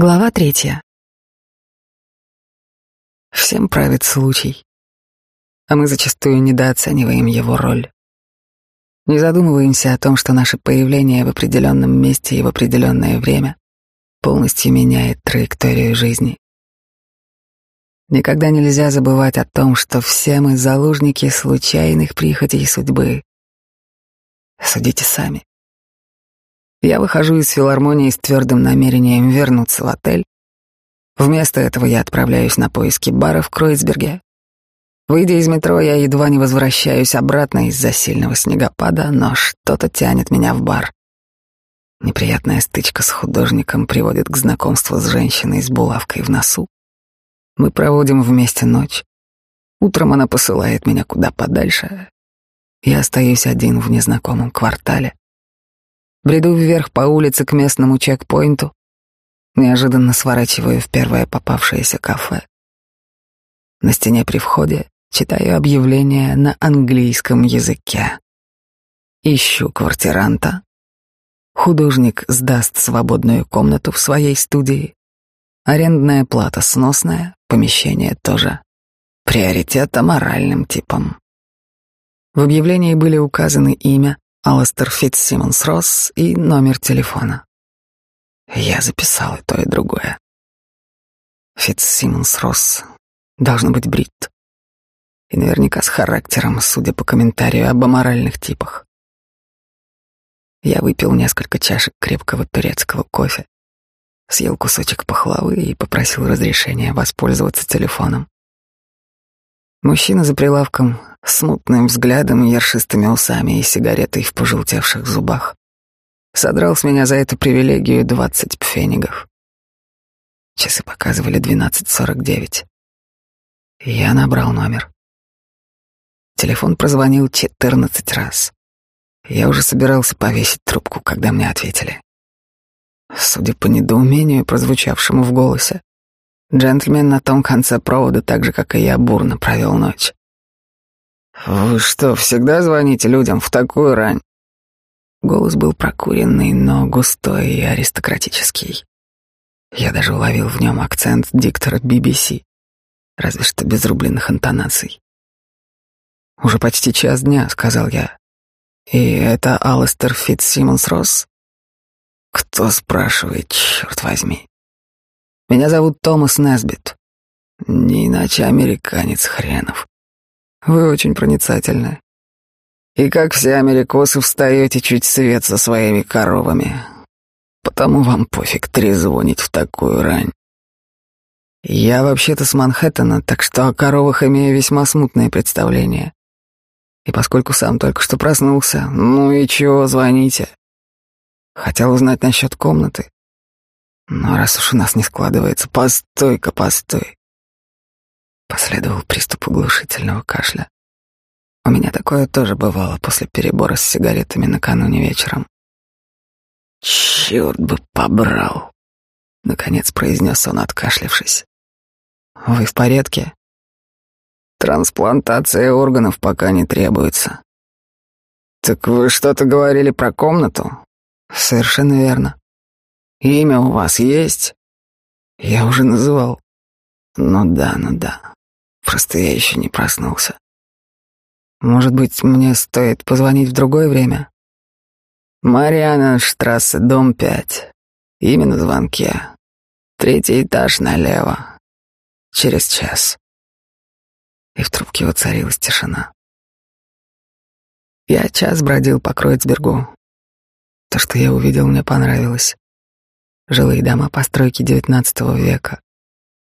Глава третья. Всем правит случай, а мы зачастую недооцениваем его роль. Не задумываемся о том, что наше появление в определенном месте и в определенное время полностью меняет траекторию жизни. Никогда нельзя забывать о том, что все мы заложники случайных прихотей судьбы. Судите сами. Я выхожу из филармонии с твердым намерением вернуться в отель. Вместо этого я отправляюсь на поиски бара в Кройцберге. Выйдя из метро, я едва не возвращаюсь обратно из-за сильного снегопада, но что-то тянет меня в бар. Неприятная стычка с художником приводит к знакомству с женщиной с булавкой в носу. Мы проводим вместе ночь. Утром она посылает меня куда подальше. Я остаюсь один в незнакомом квартале. Бреду вверх по улице к местному чекпоинту. Неожиданно сворачиваю в первое попавшееся кафе. На стене при входе читаю объявление на английском языке. Ищу квартиранта. Художник сдаст свободную комнату в своей студии. Арендная плата сносная, помещение тоже. Приоритет аморальным типом. В объявлении были указаны имя, Алластер Фитцсимонс Росс и номер телефона. Я записал и то, и другое. Фитцсимонс Росс должен быть брит. И наверняка с характером, судя по комментарию об аморальных типах. Я выпил несколько чашек крепкого турецкого кофе, съел кусочек пахлавы и попросил разрешения воспользоваться телефоном. Мужчина за прилавком смутным взглядом, ершистыми усами и сигаретой в пожелтевших зубах. Содрал с меня за эту привилегию двадцать пфенигов. Часы показывали двенадцать сорок девять. Я набрал номер. Телефон прозвонил четырнадцать раз. Я уже собирался повесить трубку, когда мне ответили. Судя по недоумению, прозвучавшему в голосе, джентльмен на том конце провода, так же, как и я, бурно провел ночь. «Вы что, всегда звоните людям в такую рань?» Голос был прокуренный, но густой и аристократический. Я даже уловил в нем акцент диктора BBC, разве что без рубленных интонаций. «Уже почти час дня», — сказал я. «И это Алластер Фитцсимонс Росс?» «Кто спрашивает, черт возьми?» «Меня зовут Томас Несбит. Не иначе американец хренов. Вы очень проницательны. И как все америкосы встаете чуть свет со своими коровами. Потому вам пофиг трезвонить в такую рань. Я вообще-то с Манхэттена, так что о коровах имею весьма смутное представление. И поскольку сам только что проснулся, ну и чего, звоните. Хотел узнать насчет комнаты. Но раз уж у нас не складывается, постой-ка, постой. Последовал приступ оглушительного кашля. У меня такое тоже бывало после перебора с сигаретами накануне вечером. «Черт бы побрал!» — наконец произнес он, откашлившись. «Вы в порядке?» «Трансплантация органов пока не требуется». «Так вы что-то говорили про комнату?» «Совершенно верно. Имя у вас есть?» «Я уже называл». «Ну да, ну да. Просто я еще не проснулся. Может быть, мне стоит позвонить в другое время? Мариана Штрассе, дом 5. Имя на звонке. Третий этаж налево. Через час. И в трубке воцарилась тишина. Я час бродил по Кройцбергу. То, что я увидел, мне понравилось. Жилые дома постройки XIX века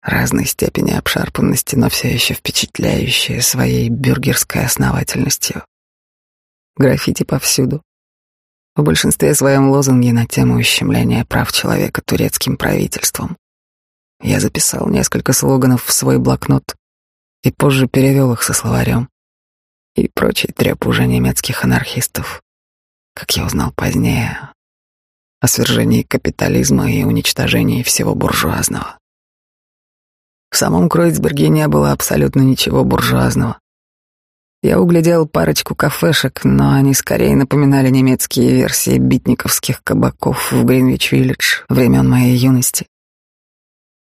разной степени обшарпанности, но все еще впечатляющие своей бюргерской основательностью. Граффити повсюду. В большинстве своем лозунги на тему ущемления прав человека турецким правительством. Я записал несколько слоганов в свой блокнот и позже перевел их со словарем и прочий треп уже немецких анархистов, как я узнал позднее, о свержении капитализма и уничтожении всего буржуазного. В самом Кройцберге не было абсолютно ничего буржуазного. Я углядел парочку кафешек, но они скорее напоминали немецкие версии битниковских кабаков в Гринвич-Виллидж времен моей юности.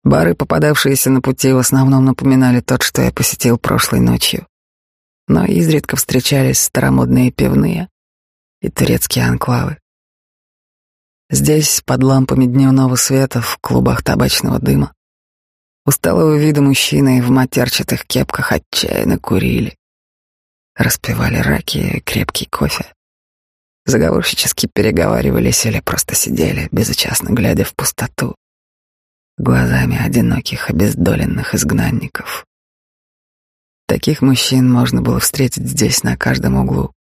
Бары, попадавшиеся на пути, в основном напоминали тот, что я посетил прошлой ночью. Но изредка встречались старомодные пивные и турецкие анклавы. Здесь, под лампами дневного света, в клубах табачного дыма, усталого вида мужчины в матерчатых кепках отчаянно курили, распивали раки и крепкий кофе, заговорщически переговаривались или просто сидели, безучастно глядя в пустоту, глазами одиноких обездоленных изгнанников. Таких мужчин можно было встретить здесь на каждом углу,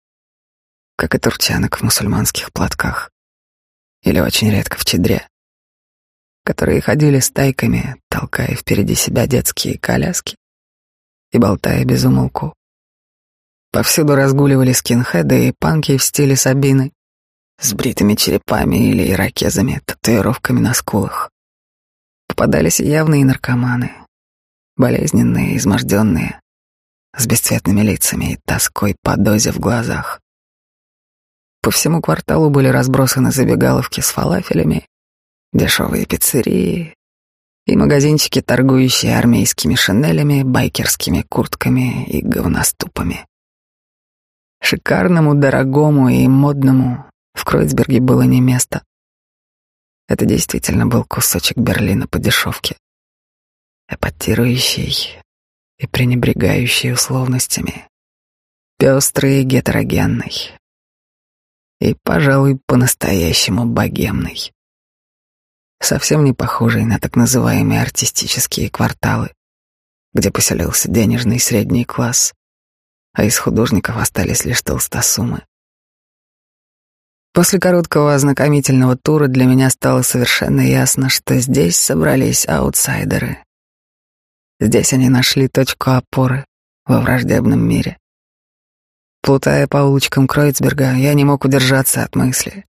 как и турчанок в мусульманских платках. Или очень редко в чедре, которые ходили стайками, толкая впереди себя детские коляски и болтая без умолку. Повсюду разгуливали скинхеды и панки в стиле Сабины с бритыми черепами или ирокезами, татуировками на скулах. Попадались явные наркоманы, болезненные, изможденные, с бесцветными лицами и тоской по дозе в глазах. По всему кварталу были разбросаны забегаловки с фалафелями, дешевые пиццерии и магазинчики, торгующие армейскими шинелями, байкерскими куртками и говноступами. Шикарному, дорогому и модному в Кройцберге было не место. Это действительно был кусочек Берлина по дешевке, эпатирующий и пренебрегающий условностями, пестрый и гетерогенный, и, пожалуй, по-настоящему богемный. Совсем не похожий на так называемые артистические кварталы, где поселился денежный средний класс, а из художников остались лишь толстосумы. После короткого ознакомительного тура для меня стало совершенно ясно, что здесь собрались аутсайдеры. Здесь они нашли точку опоры во враждебном мире. Плутая по улочкам Кройцберга, я не мог удержаться от мысли.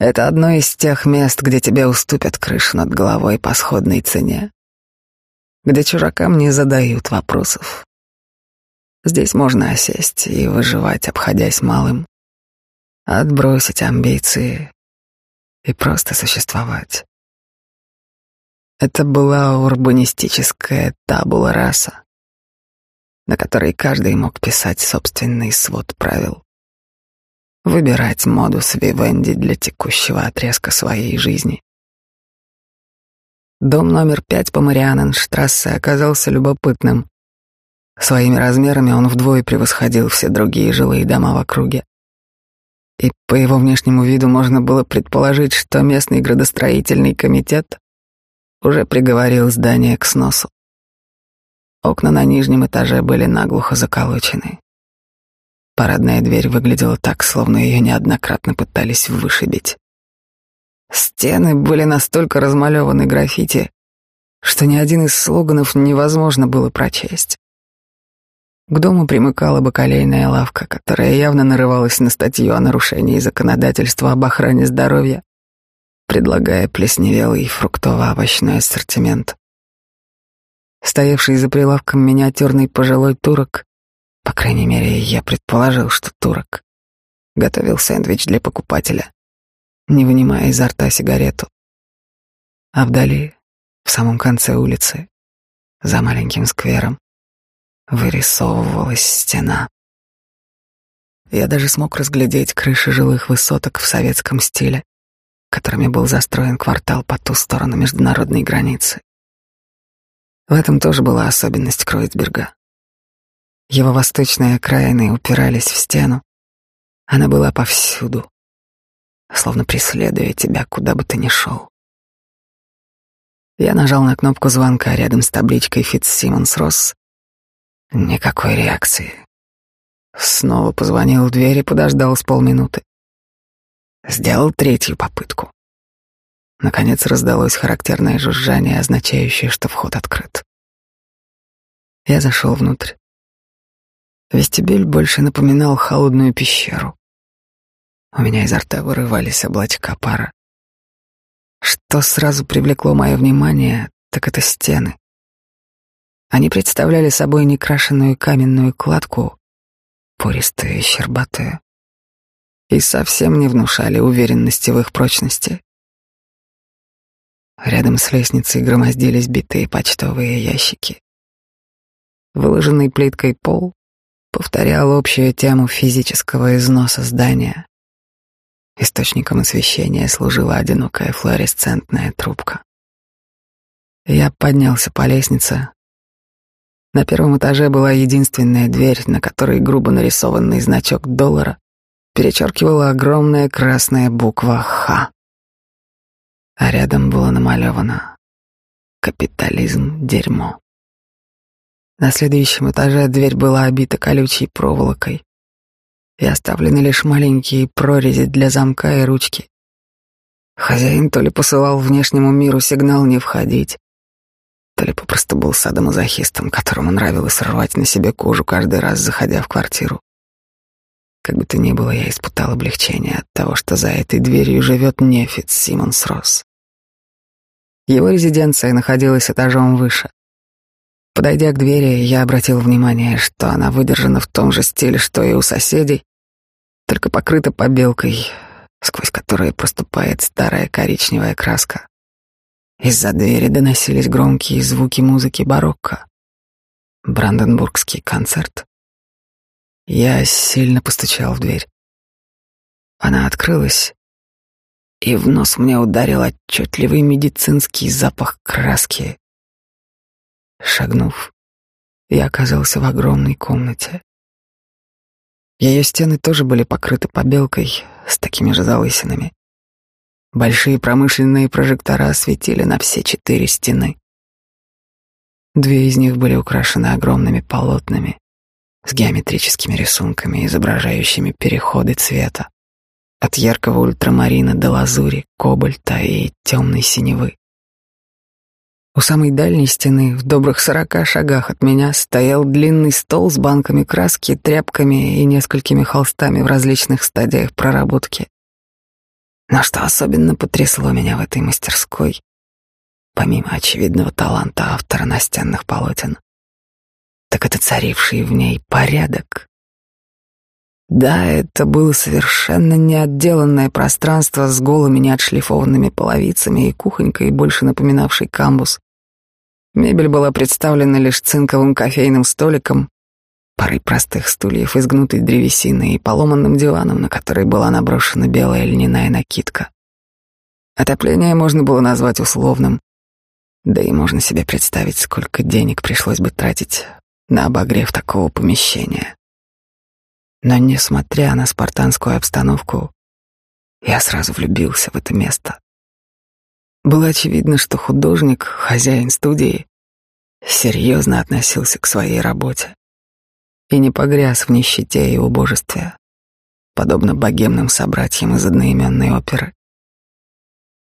Это одно из тех мест, где тебе уступят крышу над головой по сходной цене, где чужакам не задают вопросов. Здесь можно осесть и выживать, обходясь малым, отбросить амбиции и просто существовать. Это была урбанистическая табула раса, на которой каждый мог писать собственный свод правил. Выбирать модус вивенди для текущего отрезка своей жизни. Дом номер пять по Марианенштрассе оказался любопытным. Своими размерами он вдвое превосходил все другие жилые дома в округе. И по его внешнему виду можно было предположить, что местный градостроительный комитет уже приговорил здание к сносу. Окна на нижнем этаже были наглухо заколочены. Парадная дверь выглядела так, словно ее неоднократно пытались вышибить. Стены были настолько размалеваны граффити, что ни один из слоганов невозможно было прочесть. К дому примыкала бакалейная лавка, которая явно нарывалась на статью о нарушении законодательства об охране здоровья, предлагая плесневелый фруктово-овощной ассортимент. Стоявший за прилавком миниатюрный пожилой турок, по крайней мере, я предположил, что турок, готовил сэндвич для покупателя, не вынимая изо рта сигарету. А вдали, в самом конце улицы, за маленьким сквером, вырисовывалась стена. Я даже смог разглядеть крыши жилых высоток в советском стиле, которыми был застроен квартал по ту сторону международной границы. В этом тоже была особенность Кройцберга. Его восточные окраины упирались в стену. Она была повсюду, словно преследуя тебя, куда бы ты ни шел. Я нажал на кнопку звонка рядом с табличкой «Фитцсимонс Росс». Никакой реакции. Снова позвонил в дверь и подождал с полминуты. Сделал третью попытку. Наконец раздалось характерное жужжание, означающее, что вход открыт. Я зашел внутрь. Вестибюль больше напоминал холодную пещеру. У меня изо рта вырывались облачка пара. Что сразу привлекло мое внимание, так это стены. Они представляли собой некрашенную каменную кладку, пористую и щербатую, и совсем не внушали уверенности в их прочности. Рядом с лестницей громоздились битые почтовые ящики. Выложенный плиткой пол повторял общую тему физического износа здания. Источником освещения служила одинокая флуоресцентная трубка. Я поднялся по лестнице. На первом этаже была единственная дверь, на которой грубо нарисованный значок доллара перечеркивала огромная красная буква «Х». А рядом было намалевано «Капитализм – дерьмо». На следующем этаже дверь была обита колючей проволокой и оставлены лишь маленькие прорези для замка и ручки. Хозяин то ли посылал внешнему миру сигнал не входить, то ли попросту был садомазохистом, которому нравилось рвать на себе кожу каждый раз, заходя в квартиру. Как бы то ни было, я испытал облегчение от того, что за этой дверью живет нефит Симонс Росс. Его резиденция находилась этажом выше. Подойдя к двери, я обратил внимание, что она выдержана в том же стиле, что и у соседей, только покрыта побелкой, сквозь которую проступает старая коричневая краска. Из-за двери доносились громкие звуки музыки барокко. Бранденбургский концерт. Я сильно постучал в дверь. Она открылась, и в нос мне ударил отчетливый медицинский запах краски. Шагнув, я оказался в огромной комнате. Ее стены тоже были покрыты побелкой с такими же залысинами. Большие промышленные прожектора осветили на все четыре стены. Две из них были украшены огромными полотнами, с геометрическими рисунками, изображающими переходы цвета от яркого ультрамарина до лазури, кобальта и темной синевы. У самой дальней стены, в добрых сорока шагах от меня, стоял длинный стол с банками краски, тряпками и несколькими холстами в различных стадиях проработки. Но что особенно потрясло меня в этой мастерской, помимо очевидного таланта автора настенных полотен, так это царивший в ней порядок. Да, это было совершенно неотделанное пространство с голыми неотшлифованными половицами и кухонькой, больше напоминавшей камбус. Мебель была представлена лишь цинковым кофейным столиком, парой простых стульев из гнутой древесины и поломанным диваном, на который была наброшена белая льняная накидка. Отопление можно было назвать условным, да и можно себе представить, сколько денег пришлось бы тратить на обогрев такого помещения. Но, несмотря на спартанскую обстановку, я сразу влюбился в это место. Было очевидно, что художник, хозяин студии, серьезно относился к своей работе и не погряз в нищете и убожестве, подобно богемным собратьям из одноименной оперы.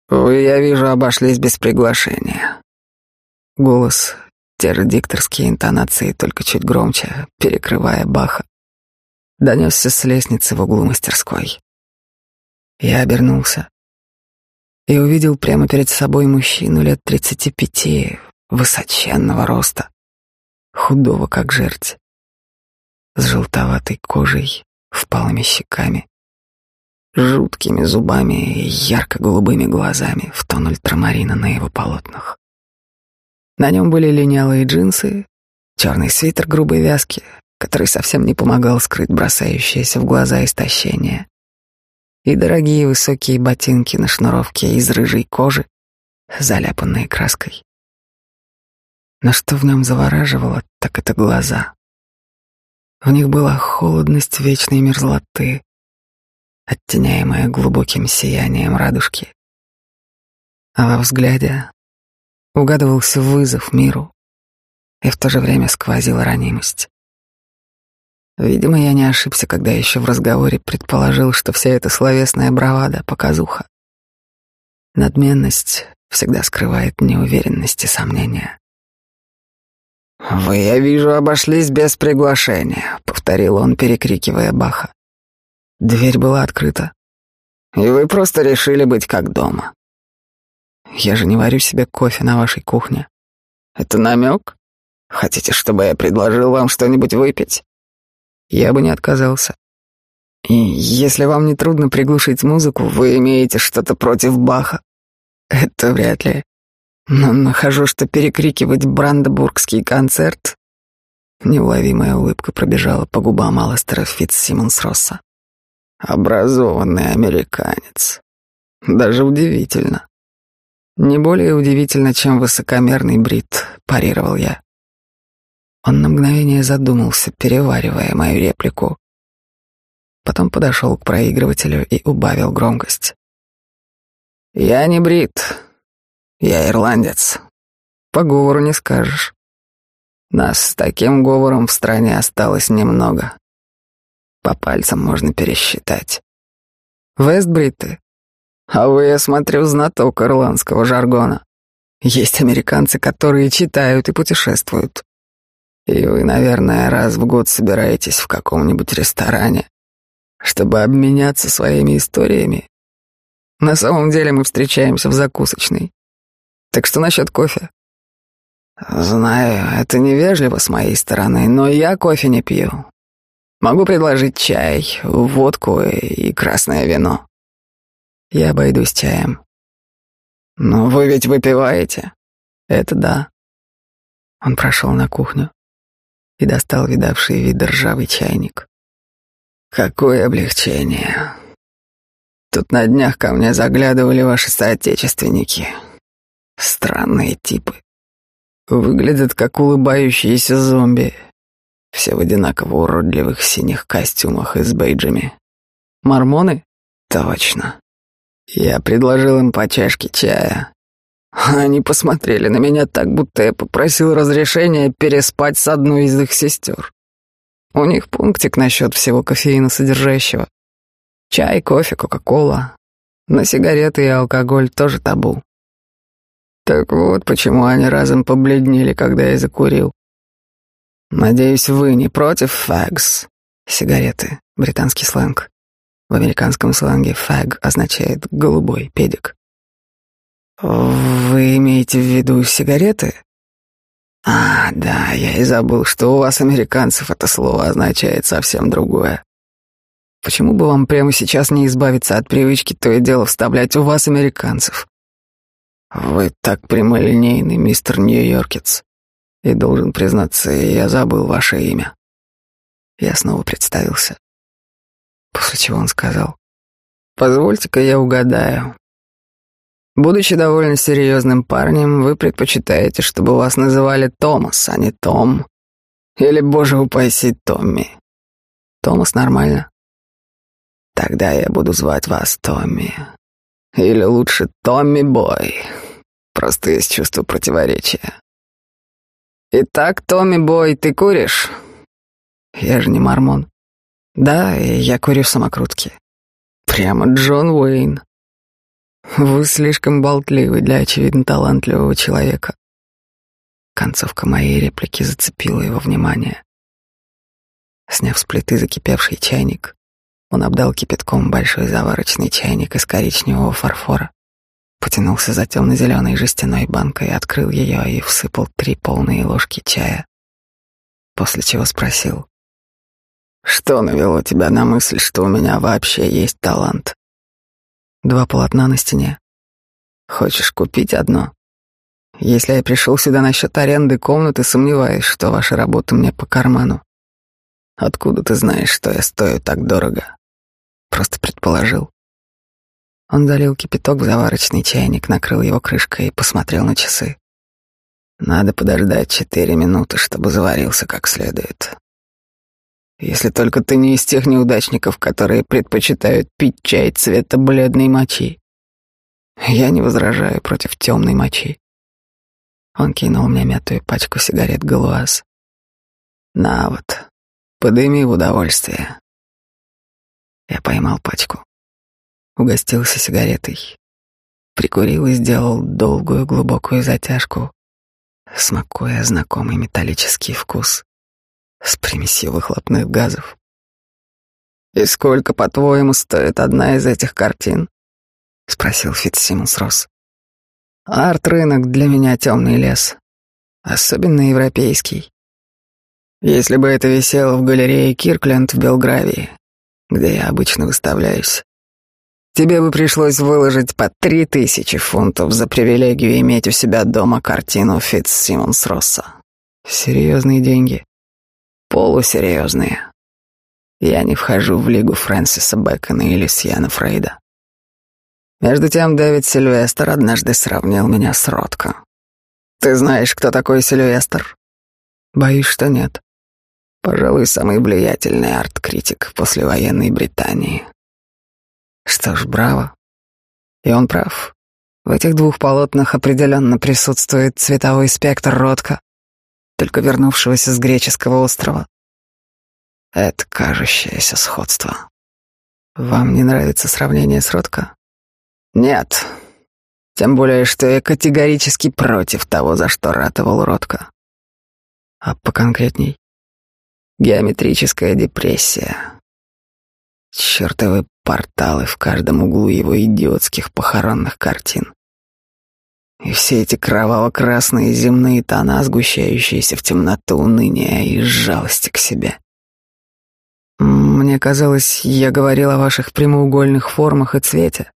«Вы, я вижу, обошлись без приглашения». Голос те же дикторские интонации, только чуть громче, перекрывая Баха, донесся с лестницы в углу мастерской. Я обернулся и увидел прямо перед собой мужчину лет тридцати пяти, высоченного роста, худого как жерть, с желтоватой кожей, впалыми щеками, жуткими зубами и ярко-голубыми глазами в тон ультрамарина на его полотнах. На нем были линялые джинсы, черный свитер грубой вязки, который совсем не помогал скрыть бросающееся в глаза истощение, и дорогие высокие ботинки на шнуровке из рыжей кожи, заляпанные краской. Но что в нем завораживало, так это глаза. В них была холодность вечной мерзлоты, оттеняемая глубоким сиянием радужки. А во взгляде угадывался вызов миру, и в то же время сквозила ранимость. Видимо, я не ошибся, когда еще в разговоре предположил, что вся эта словесная бравада — показуха. Надменность всегда скрывает неуверенность и сомнения. «Вы, я вижу, обошлись без приглашения», — повторил он, перекрикивая Баха. Дверь была открыта, и вы просто решили быть как дома. Я же не варю себе кофе на вашей кухне. Это намек? Хотите, чтобы я предложил вам что-нибудь выпить? Я бы не отказался. И если вам не трудно приглушить музыку, вы имеете что-то против Баха? Это вряд ли. но нахожу, что перекрикивать брандебургский концерт... Неуловимая улыбка пробежала по губам Алластера Фитцсимонс-Росса. Образованный американец. Даже удивительно. Не более удивительно, чем высокомерный брит, парировал я. Он на мгновение задумался, переваривая мою реплику. Потом подошел к проигрывателю и убавил громкость. «Я не брит. Я ирландец. По говору не скажешь. Нас с таким говором в стране осталось немного. По пальцам можно пересчитать. Вестбриты. А вы, я смотрю, знаток ирландского жаргона. Есть американцы, которые читают и путешествуют. И вы, наверное, раз в год собираетесь в каком-нибудь ресторане, чтобы обменяться своими историями. На самом деле мы встречаемся в закусочной. Так что насчет кофе? Знаю, это невежливо с моей стороны, но я кофе не пью. Могу предложить чай, водку и красное вино. Я обойдусь чаем. Но вы ведь выпиваете? Это да. Он прошел на кухню и достал видавший вид ржавый чайник. Какое облегчение. Тут на днях ко мне заглядывали ваши соотечественники. Странные типы. Выглядят как улыбающиеся зомби. Все в одинаково уродливых синих костюмах и с бейджами. Мормоны? Точно. Я предложил им по чашке чая. Они посмотрели на меня так, будто я попросил разрешения переспать с одной из их сестер. У них пунктик насчет всего кофеина содержащего. Чай, кофе, кока-кола. На сигареты и алкоголь тоже табу. Так вот, почему они разом побледнели, когда я закурил. Надеюсь, вы не против фагс? Сигареты, британский сленг. В американском сленге фаг означает голубой педик. Вы имеете в виду сигареты? А, да, я и забыл, что у вас, американцев, это слово означает совсем другое. Почему бы вам прямо сейчас не избавиться от привычки то и дело вставлять у вас, американцев? Вы так прямолинейный, мистер Нью-Йоркец. И должен признаться, я забыл ваше имя. Я снова представился. После чего он сказал, «Позвольте-ка я угадаю. Будучи довольно серьезным парнем, вы предпочитаете, чтобы вас называли Томас, а не Том. Или, боже упаси, Томми. Томас нормально. Тогда я буду звать вас Томми. Или лучше Томми Бой. Просто есть чувство противоречия. Итак, Томми Бой, ты куришь? Я же не мормон. Да, я курю самокрутки. Прямо Джон Уэйн. Вы слишком болтливы для очевидно талантливого человека. Концовка моей реплики зацепила его внимание. Сняв с плиты закипевший чайник, он обдал кипятком большой заварочный чайник из коричневого фарфора, потянулся за темно-зеленой жестяной банкой, открыл ее и всыпал три полные ложки чая, после чего спросил, «Что навело тебя на мысль, что у меня вообще есть талант?» Два полотна на стене. Хочешь купить одно? Если я пришел сюда насчет аренды комнаты, сомневаюсь, что ваша работа мне по карману. Откуда ты знаешь, что я стою так дорого? Просто предположил. Он залил кипяток в заварочный чайник, накрыл его крышкой и посмотрел на часы. Надо подождать четыре минуты, чтобы заварился как следует. Если только ты не из тех неудачников, которые предпочитают пить чай цвета бледной мочи. Я не возражаю против темной мочи. Он кинул мне мятую пачку сигарет Галуаз. На вот, подыми в удовольствие. Я поймал пачку, угостился сигаретой, прикурил и сделал долгую глубокую затяжку, смакуя знакомый металлический вкус с примесью выхлопных газов. «И сколько, по-твоему, стоит одна из этих картин?» — спросил Фитцсимонс Росс. «Арт-рынок для меня темный лес, особенно европейский. Если бы это висело в галерее Киркленд в Белгравии, где я обычно выставляюсь, Тебе бы пришлось выложить по три тысячи фунтов за привилегию иметь у себя дома картину Фитц Симмонс Росса. Серьезные деньги. Полусерьезные. Я не вхожу в лигу Фрэнсиса Бэкона или Сьяна Фрейда. Между тем Дэвид Сильвестр однажды сравнил меня с Ротко. Ты знаешь, кто такой Сильвестр? Боюсь, что нет. Пожалуй, самый влиятельный арт-критик послевоенной Британии. Что ж, браво. И он прав. В этих двух полотнах определенно присутствует цветовой спектр Ротко, только вернувшегося с греческого острова. Это кажущееся сходство. Вам не нравится сравнение с Ротко? Нет. Тем более, что я категорически против того, за что ратовал Ротко. А поконкретней? Геометрическая депрессия. Чертовы порталы в каждом углу его идиотских похоронных картин. И все эти кроваво-красные земные тона, сгущающиеся в темноту уныния и жалости к себе. Мне казалось, я говорил о ваших прямоугольных формах и цвете.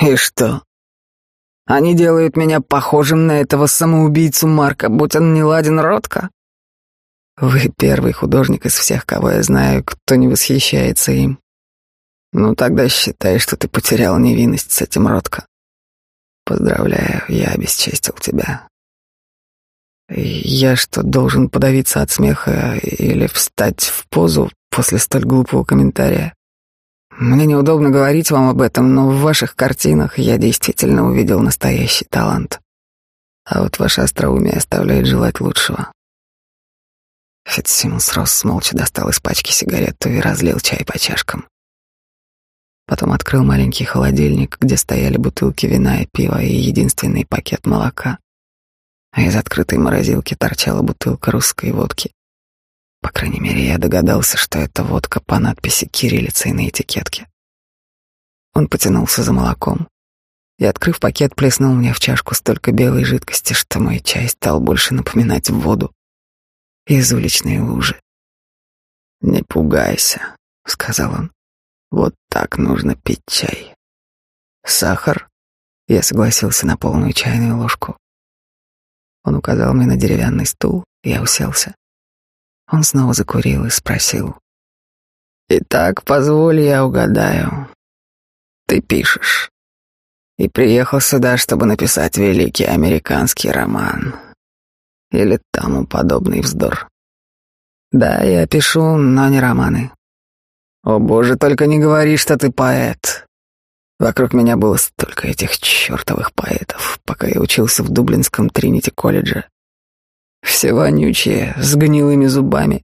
И что? Они делают меня похожим на этого самоубийцу Марка, будь он не ладен Ротко. Вы первый художник из всех, кого я знаю, кто не восхищается им. Ну тогда считай, что ты потерял невинность с этим Ротко. Поздравляю, я обесчестил тебя. Я что, должен подавиться от смеха или встать в позу после столь глупого комментария? Мне неудобно говорить вам об этом, но в ваших картинах я действительно увидел настоящий талант. А вот ваше остроумие оставляет желать лучшего. Фитсимонс Росс молча достал из пачки сигарету и разлил чай по чашкам. Потом открыл маленький холодильник, где стояли бутылки вина и пива и единственный пакет молока. А из открытой морозилки торчала бутылка русской водки. По крайней мере, я догадался, что это водка по надписи кириллицей на этикетке. Он потянулся за молоком и, открыв пакет, плеснул мне в чашку столько белой жидкости, что мой чай стал больше напоминать воду из уличной лужи. «Не пугайся», — сказал он. «Вот так нужно пить чай». «Сахар?» Я согласился на полную чайную ложку. Он указал мне на деревянный стул, я уселся. Он снова закурил и спросил. «Итак, позволь я угадаю. Ты пишешь. И приехал сюда, чтобы написать великий американский роман. Или тому подобный вздор. Да, я пишу, но не романы. О боже, только не говори, что ты поэт. Вокруг меня было столько этих чертовых поэтов, пока я учился в Дублинском Тринити-колледже. Все вонючие, с гнилыми зубами,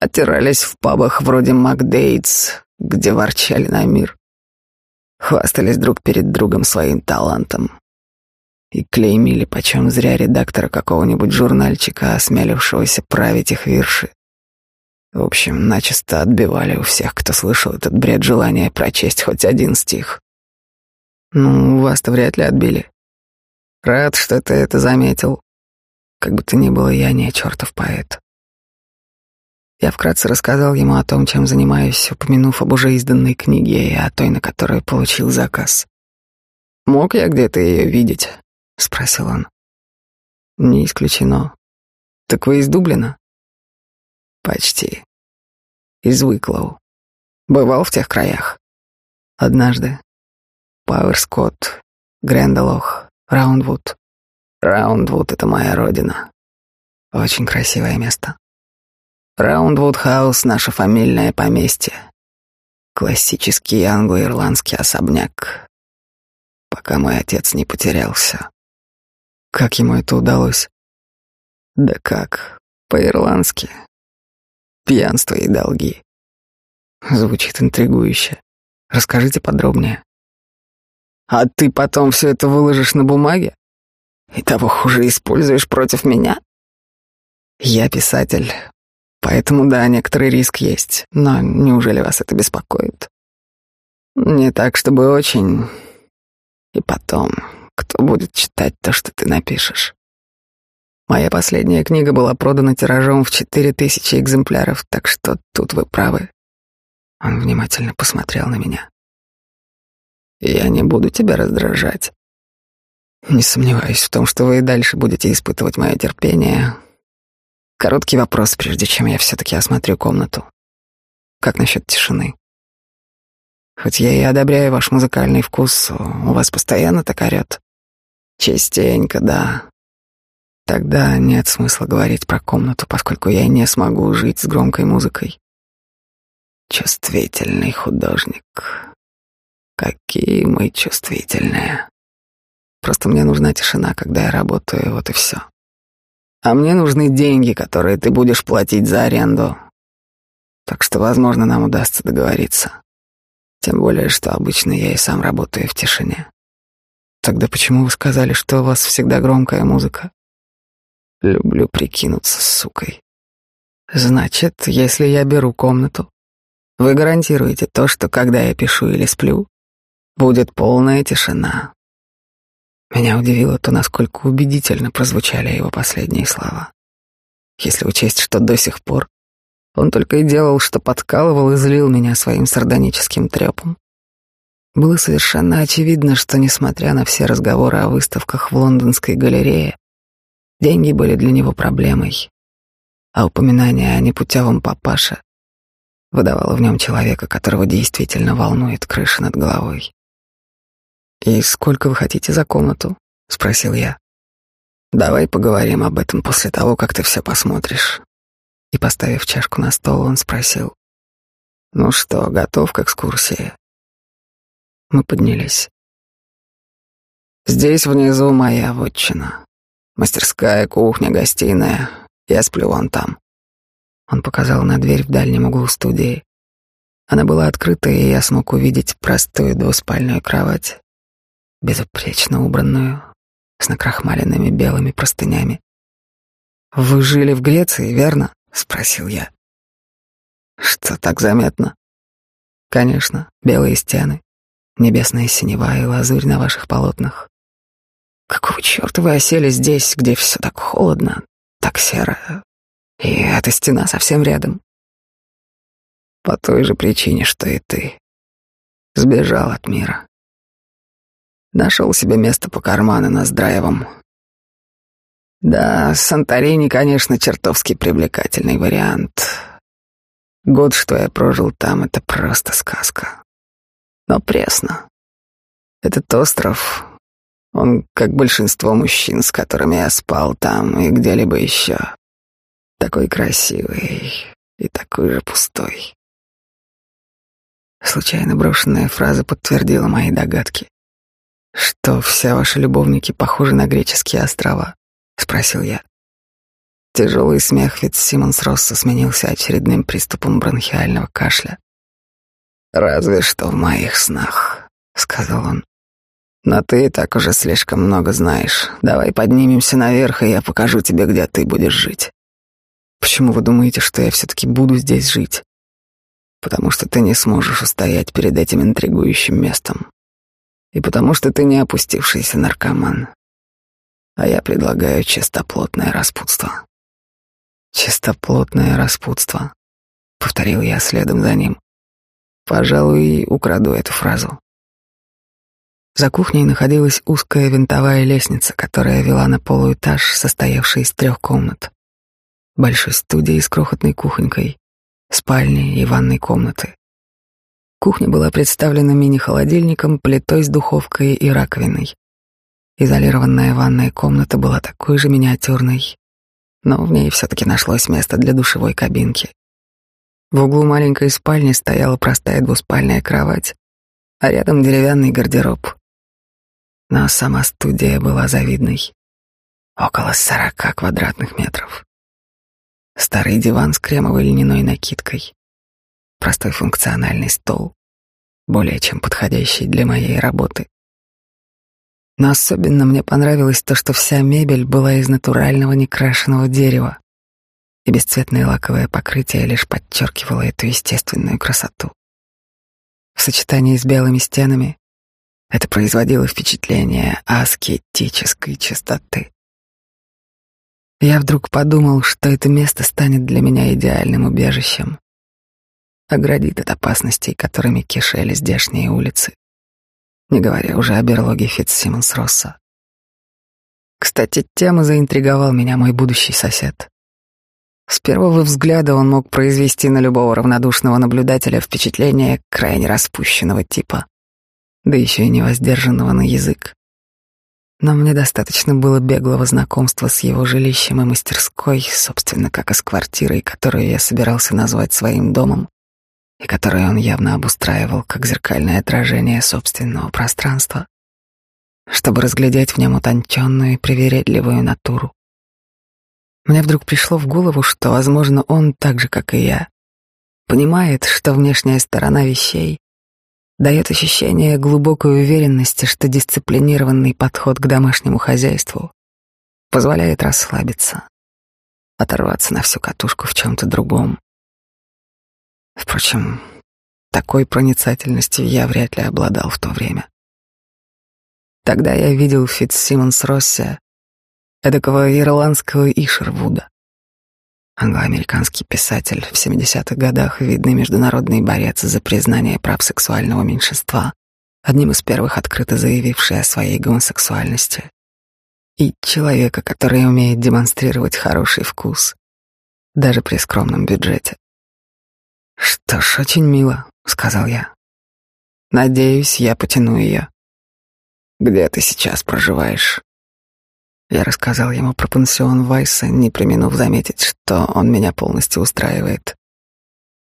оттирались в пабах вроде Макдейтс, где ворчали на мир. Хвастались друг перед другом своим талантом и клеймили почем зря редактора какого-нибудь журнальчика, осмелившегося править их вирши. В общем, начисто отбивали у всех, кто слышал этот бред желания прочесть хоть один стих. Ну, вас-то вряд ли отбили. Рад, что ты это заметил. Как бы то ни было, я не чертов поэт. Я вкратце рассказал ему о том, чем занимаюсь, упомянув об уже изданной книге и о той, на которую получил заказ. «Мог я где-то ее видеть?» — спросил он. «Не исключено. Так вы из Дублина?» «Почти. Из Уиклоу. Бывал в тех краях?» «Однажды. Пауэрскотт, Грендалох, Раундвуд. Раундвуд — это моя родина. Очень красивое место. Раундвуд Хаус — наше фамильное поместье. Классический англо-ирландский особняк. Пока мой отец не потерялся. Как ему это удалось? Да как, по-ирландски. Пьянство и долги. Звучит интригующе. Расскажите подробнее. А ты потом все это выложишь на бумаге? И того хуже используешь против меня? Я писатель, поэтому да, некоторый риск есть, но неужели вас это беспокоит? Не так, чтобы очень. И потом, кто будет читать то, что ты напишешь? Моя последняя книга была продана тиражом в четыре тысячи экземпляров, так что тут вы правы. Он внимательно посмотрел на меня. я не буду тебя раздражать. Не сомневаюсь в том, что вы и дальше будете испытывать мое терпение. Короткий вопрос, прежде чем я все-таки осмотрю комнату. Как насчет тишины? Хоть я и одобряю ваш музыкальный вкус, у вас постоянно так орет. Частенько, да. Тогда нет смысла говорить про комнату, поскольку я не смогу жить с громкой музыкой. Чувствительный художник. Какие мы чувствительные. Просто мне нужна тишина, когда я работаю, вот и все. А мне нужны деньги, которые ты будешь платить за аренду. Так что, возможно, нам удастся договориться. Тем более, что обычно я и сам работаю в тишине. Тогда почему вы сказали, что у вас всегда громкая музыка? Люблю прикинуться сукой. Значит, если я беру комнату, вы гарантируете то, что когда я пишу или сплю, будет полная тишина. Меня удивило то, насколько убедительно прозвучали его последние слова. Если учесть, что до сих пор он только и делал, что подкалывал и злил меня своим сардоническим трепом. Было совершенно очевидно, что, несмотря на все разговоры о выставках в лондонской галерее, деньги были для него проблемой, а упоминание о непутевом папаше выдавало в нем человека, которого действительно волнует крыша над головой. «И сколько вы хотите за комнату?» — спросил я. «Давай поговорим об этом после того, как ты все посмотришь». И, поставив чашку на стол, он спросил. «Ну что, готов к экскурсии?» Мы поднялись. «Здесь внизу моя вотчина. Мастерская, кухня, гостиная. Я сплю вон там. Он показал на дверь в дальнем углу студии. Она была открыта, и я смог увидеть простую двуспальную кровать, безупречно убранную, с накрахмаленными белыми простынями. «Вы жили в Греции, верно?» — спросил я. «Что так заметно?» «Конечно, белые стены, небесная синева и лазурь на ваших полотнах. Какого черта вы осели здесь, где все так холодно, так серо, и эта стена совсем рядом. По той же причине, что и ты. Сбежал от мира. Нашел себе место по карману на Здраевом. Да, Санторини, конечно, чертовски привлекательный вариант. Год, что я прожил там, это просто сказка. Но пресно. Этот остров, он, как большинство мужчин, с которыми я спал там и где-либо еще, такой красивый и такой же пустой. Случайно брошенная фраза подтвердила мои догадки. «Что, все ваши любовники похожи на греческие острова?» — спросил я. Тяжелый смех Фитц Росса сменился очередным приступом бронхиального кашля. «Разве что в моих снах», — сказал он. «Но ты и так уже слишком много знаешь. Давай поднимемся наверх, и я покажу тебе, где ты будешь жить». Почему вы думаете, что я все-таки буду здесь жить? Потому что ты не сможешь устоять перед этим интригующим местом. И потому что ты не опустившийся наркоман. А я предлагаю чистоплотное распутство. Чистоплотное распутство. Повторил я следом за ним. Пожалуй, украду эту фразу. За кухней находилась узкая винтовая лестница, которая вела на полуэтаж, состоявший из трех комнат большой студии с крохотной кухонькой, спальней и ванной комнаты. Кухня была представлена мини-холодильником, плитой с духовкой и раковиной. Изолированная ванная комната была такой же миниатюрной, но в ней все-таки нашлось место для душевой кабинки. В углу маленькой спальни стояла простая двуспальная кровать, а рядом деревянный гардероб. Но сама студия была завидной. Около сорока квадратных метров. Старый диван с кремовой льняной накидкой. Простой функциональный стол, более чем подходящий для моей работы. Но особенно мне понравилось то, что вся мебель была из натурального некрашенного дерева, и бесцветное лаковое покрытие лишь подчеркивало эту естественную красоту. В сочетании с белыми стенами это производило впечатление аскетической чистоты. Я вдруг подумал, что это место станет для меня идеальным убежищем. Оградит от опасностей, которыми кишели здешние улицы. не говоря уже о берлоге Фитцсимонс Росса. Кстати, тема заинтриговал меня мой будущий сосед. С первого взгляда он мог произвести на любого равнодушного наблюдателя впечатление крайне распущенного типа, да еще и невоздержанного на язык. Но мне достаточно было беглого знакомства с его жилищем и мастерской, собственно, как и с квартирой, которую я собирался назвать своим домом, и которую он явно обустраивал как зеркальное отражение собственного пространства, чтобы разглядеть в нем утонченную и привередливую натуру. Мне вдруг пришло в голову, что, возможно, он, так же, как и я, понимает, что внешняя сторона вещей дает ощущение глубокой уверенности, что дисциплинированный подход к домашнему хозяйству позволяет расслабиться, оторваться на всю катушку в чем-то другом. Впрочем, такой проницательностью я вряд ли обладал в то время. Тогда я видел Фитцсимонс Росса эдакого ирландского Ишервуда. Англоамериканский писатель в 70-х годах, видный международный борец за признание прав сексуального меньшинства, одним из первых открыто заявивший о своей гомосексуальности. И человека, который умеет демонстрировать хороший вкус, даже при скромном бюджете. «Что ж, очень мило», — сказал я. «Надеюсь, я потяну ее». «Где ты сейчас проживаешь?» Я рассказал ему про пансион Вайса, не применув заметить, что он меня полностью устраивает.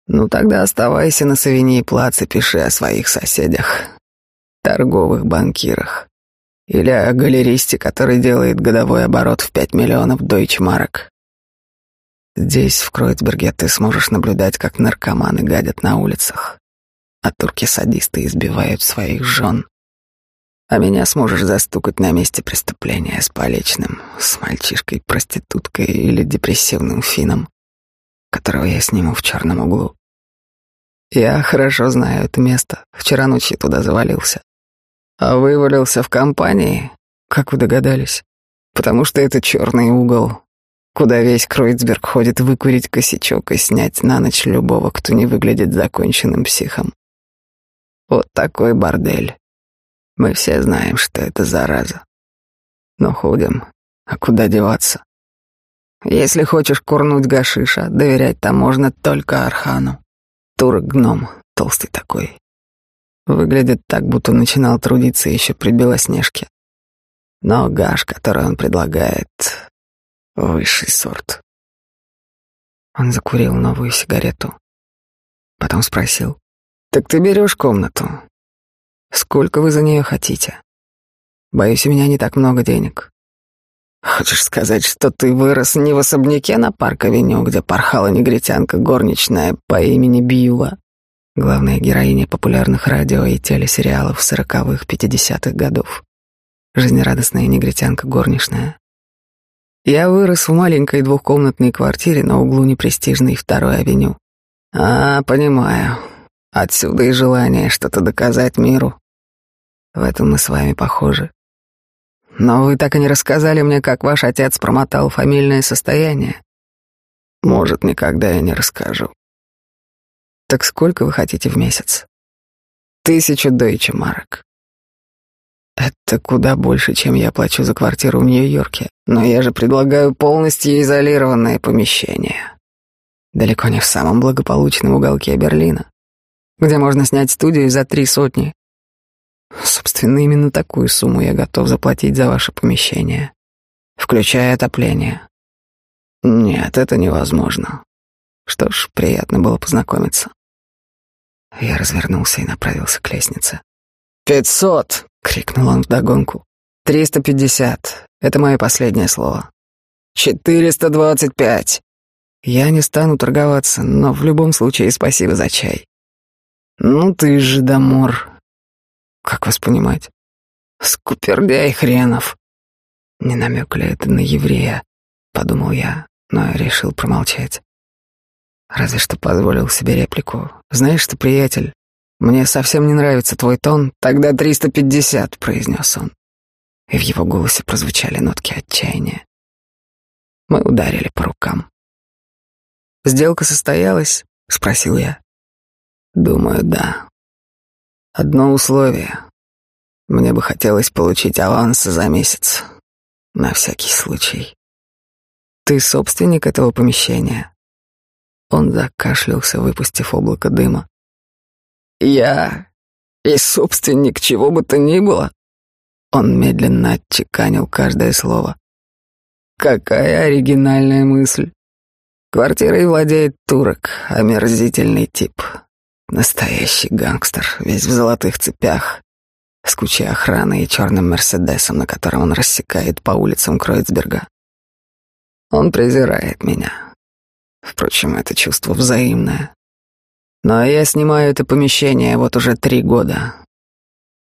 Ну тогда оставайся на Савиньи плац и пиши о своих соседях, торговых банкирах или о галеристе, который делает годовой оборот в пять миллионов дойчмарок. Здесь, в Кройцберге, ты сможешь наблюдать, как наркоманы гадят на улицах, а турки-садисты избивают своих жен а меня сможешь застукать на месте преступления с поличным, с мальчишкой, проституткой или депрессивным фином, которого я сниму в черном углу. Я хорошо знаю это место. Вчера ночью туда завалился. А вывалился в компании, как вы догадались, потому что это черный угол, куда весь Кройцберг ходит выкурить косячок и снять на ночь любого, кто не выглядит законченным психом. Вот такой бордель. Мы все знаем, что это зараза. Но ходим, а куда деваться? Если хочешь курнуть гашиша, доверять там можно только Архану. Турок-гном, толстый такой. Выглядит так, будто начинал трудиться еще при Белоснежке. Но гаш, который он предлагает, высший сорт. Он закурил новую сигарету. Потом спросил, «Так ты берешь комнату? Сколько вы за нее хотите? Боюсь, у меня не так много денег. Хочешь сказать, что ты вырос не в особняке на парк-авеню, где порхала негритянка горничная по имени Бьюла, главная героиня популярных радио и телесериалов сороковых, пятидесятых годов. Жизнерадостная негритянка горничная. Я вырос в маленькой двухкомнатной квартире на углу непрестижной второй авеню. А, понимаю. Отсюда и желание что-то доказать миру. В этом мы с вами похожи. Но вы так и не рассказали мне, как ваш отец промотал фамильное состояние. Может, никогда я не расскажу. Так сколько вы хотите в месяц? Тысячу дойче марок. Это куда больше, чем я плачу за квартиру в Нью-Йорке. Но я же предлагаю полностью изолированное помещение. Далеко не в самом благополучном уголке Берлина где можно снять студию за три сотни. Собственно, именно такую сумму я готов заплатить за ваше помещение, включая отопление. Нет, это невозможно. Что ж, приятно было познакомиться. Я развернулся и направился к лестнице. «Пятьсот!» — крикнул он вдогонку. «Триста пятьдесят. Это мое последнее слово. Четыреста двадцать пять!» Я не стану торговаться, но в любом случае спасибо за чай. Ну ты же домор. Как вас понимать? Скупердяй хренов. Не намек ли это на еврея? Подумал я, но решил промолчать. Разве что позволил себе реплику. Знаешь что, приятель, мне совсем не нравится твой тон. Тогда триста пятьдесят, произнес он. И в его голосе прозвучали нотки отчаяния. Мы ударили по рукам. Сделка состоялась? Спросил я. Думаю, да. Одно условие. Мне бы хотелось получить аванс за месяц. На всякий случай. Ты собственник этого помещения? Он закашлялся, выпустив облако дыма. Я и собственник чего бы то ни было. Он медленно отчеканил каждое слово. Какая оригинальная мысль. Квартирой владеет турок, омерзительный тип. Настоящий гангстер, весь в золотых цепях, с кучей охраны и черным Мерседесом, на котором он рассекает по улицам Кройцберга. Он презирает меня. Впрочем, это чувство взаимное. Но я снимаю это помещение вот уже три года,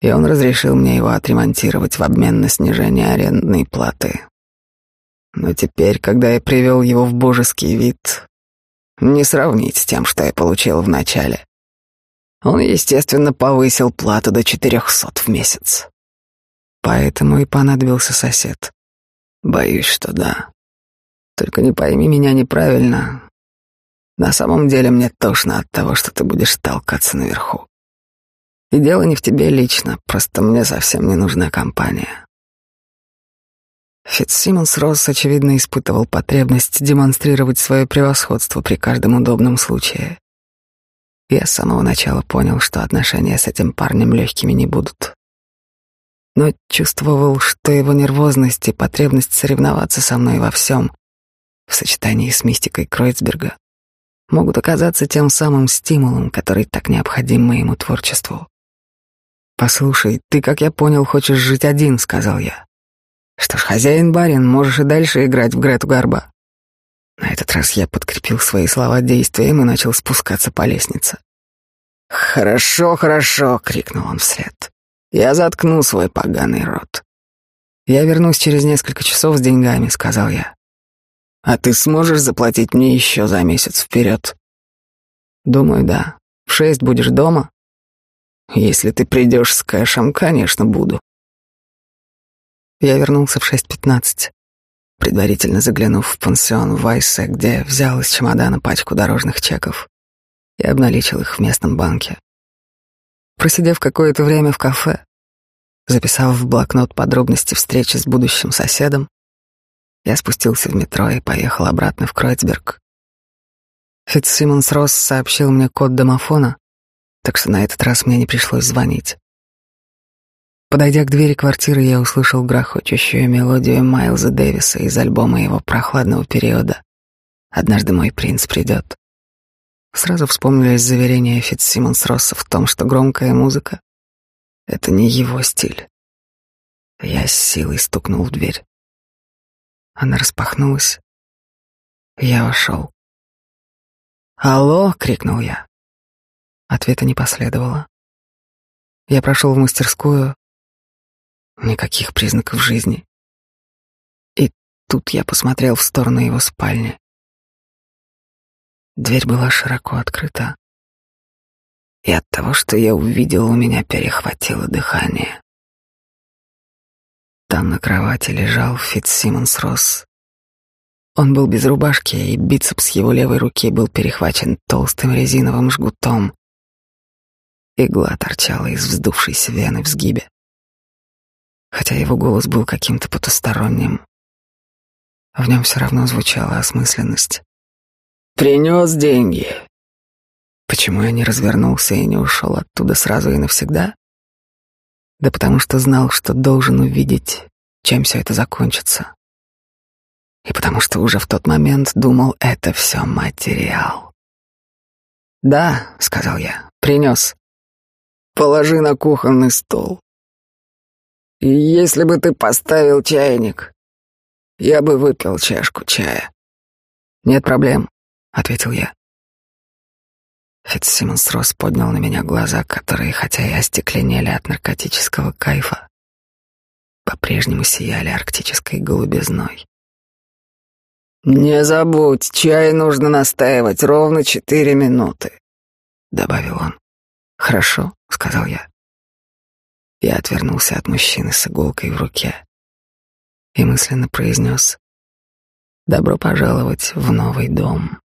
и он разрешил мне его отремонтировать в обмен на снижение арендной платы. Но теперь, когда я привел его в божеский вид, не сравнить с тем, что я получил в начале. Он, естественно, повысил плату до четырехсот в месяц. Поэтому и понадобился сосед. Боюсь, что да. Только не пойми меня неправильно. На самом деле мне тошно от того, что ты будешь толкаться наверху. И дело не в тебе лично, просто мне совсем не нужна компания. Фитцсимонс Росс, очевидно, испытывал потребность демонстрировать свое превосходство при каждом удобном случае. Я с самого начала понял, что отношения с этим парнем легкими не будут. Но чувствовал, что его нервозность и потребность соревноваться со мной во всем, в сочетании с мистикой Кройцберга, могут оказаться тем самым стимулом, который так необходим моему творчеству. «Послушай, ты, как я понял, хочешь жить один», — сказал я. «Что ж, хозяин-барин, можешь и дальше играть в Грету Гарба. На этот раз я подкрепил свои слова действием и начал спускаться по лестнице. «Хорошо, хорошо!» — крикнул он вслед. «Я заткну свой поганый рот. Я вернусь через несколько часов с деньгами», — сказал я. «А ты сможешь заплатить мне еще за месяц вперед?» «Думаю, да. В шесть будешь дома?» «Если ты придешь с кэшем, конечно, буду». Я вернулся в шесть пятнадцать предварительно заглянув в пансион Вайса, где взял из чемодана пачку дорожных чеков и обналичил их в местном банке. Просидев какое-то время в кафе, записав в блокнот подробности встречи с будущим соседом, я спустился в метро и поехал обратно в Кройцберг. Фитцсимонс Росс сообщил мне код домофона, так что на этот раз мне не пришлось звонить. Подойдя к двери квартиры, я услышал грохочущую мелодию Майлза Дэвиса из альбома его прохладного периода. «Однажды мой принц придет». Сразу вспомнились заверения Фитцсимонс Росса в том, что громкая музыка — это не его стиль. Я с силой стукнул в дверь. Она распахнулась. Я вошел. «Алло!» — крикнул я. Ответа не последовало. Я прошел в мастерскую, Никаких признаков жизни. И тут я посмотрел в сторону его спальни. Дверь была широко открыта. И от того, что я увидел, у меня перехватило дыхание. Там на кровати лежал Фитцсимонс Росс. Он был без рубашки, и бицепс его левой руки был перехвачен толстым резиновым жгутом. Игла торчала из вздувшейся вены в сгибе хотя его голос был каким-то потусторонним. В нем все равно звучала осмысленность. «Принес деньги». Почему я не развернулся и не ушел оттуда сразу и навсегда? Да потому что знал, что должен увидеть, чем все это закончится. И потому что уже в тот момент думал, это все материал. «Да», — сказал я, — «принес. Положи на кухонный стол». Если бы ты поставил чайник, я бы выпил чашку чая. Нет проблем, ответил я. Фитцсимонс Росс поднял на меня глаза, которые, хотя и остекленели от наркотического кайфа, по-прежнему сияли арктической голубизной. «Не забудь, чай нужно настаивать ровно четыре минуты», — добавил он. «Хорошо», — сказал я. Я отвернулся от мужчины с иголкой в руке и мысленно произнес «Добро пожаловать в новый дом».